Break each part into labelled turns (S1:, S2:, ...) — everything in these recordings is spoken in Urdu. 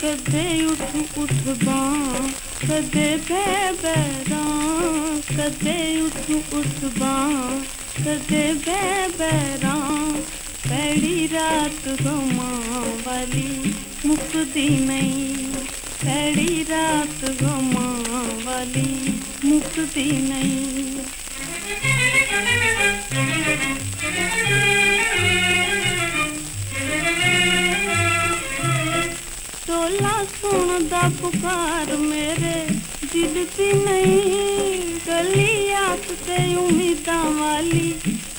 S1: کدے اٹھ اٹھ باں کدے بے بیراں کدے اٹھ اٹھ باں کدے بے بیراں پیڑی رات گماں والی مکتی نہیں پیڑی رات گماں والی مکتی نہیں۔ پکار میرے دلتی نہیں گلی آپ کے اومیداں والی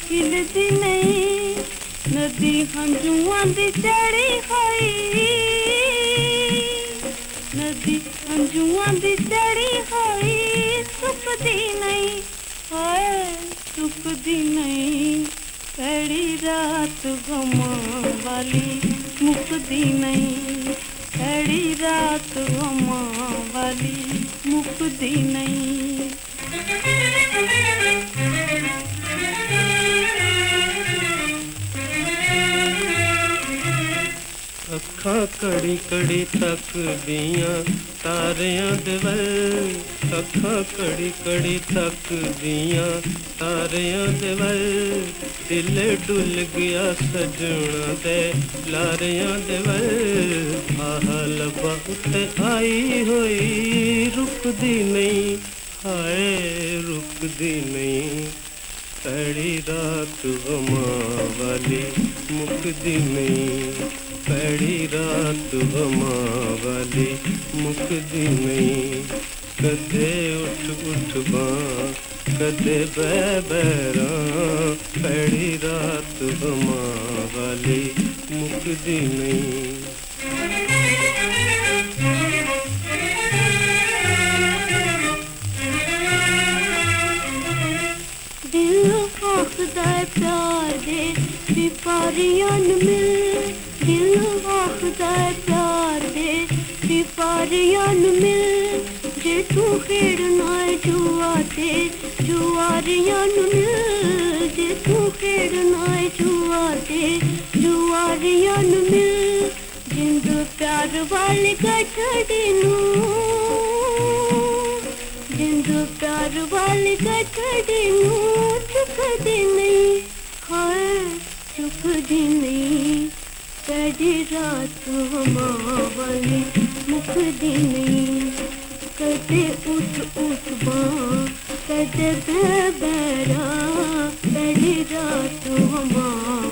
S1: کلتی نہیں ندی کنجوا کی چڑی خائی ندی کنجوا کی چڑی خائی سکھتی نہیں ہے سکھتی نہیں پیڑی رات گمان والی مکتی نہیں بڑی رات والی مکتی نہیں
S2: اکھ کڑ تھک دارا دور اکھا کڑی کڑی تھک دارا دور دل ڈیا سجنا دے لارا دور ات آئی ہوئی رکتی نہیں ہے رکتی نہیں۔ پڑی رات ماں والی مکھی نہیں۔ پیڑی رات ماں والی مکھی نہیں۔ کدے اٹھ اٹھ باں کدیں بیراں پہ رات ماں والی مکھی نہیں۔
S3: سفاریان میں دل واخدا پیار دے سفاریان مل جے تو خیڑنا جوا دے جواریان مل جے تو خیڑنا جوا دے جواریان مل جند پیار والے گٹھڑے نوں جند پیار والے گٹھڑے نوں چکھ دے نہیں۔ مقدمی رات ہماولی مقدمی کدے اٹھ اٹھ باں کدے بے بیرا کدے رات ہماولی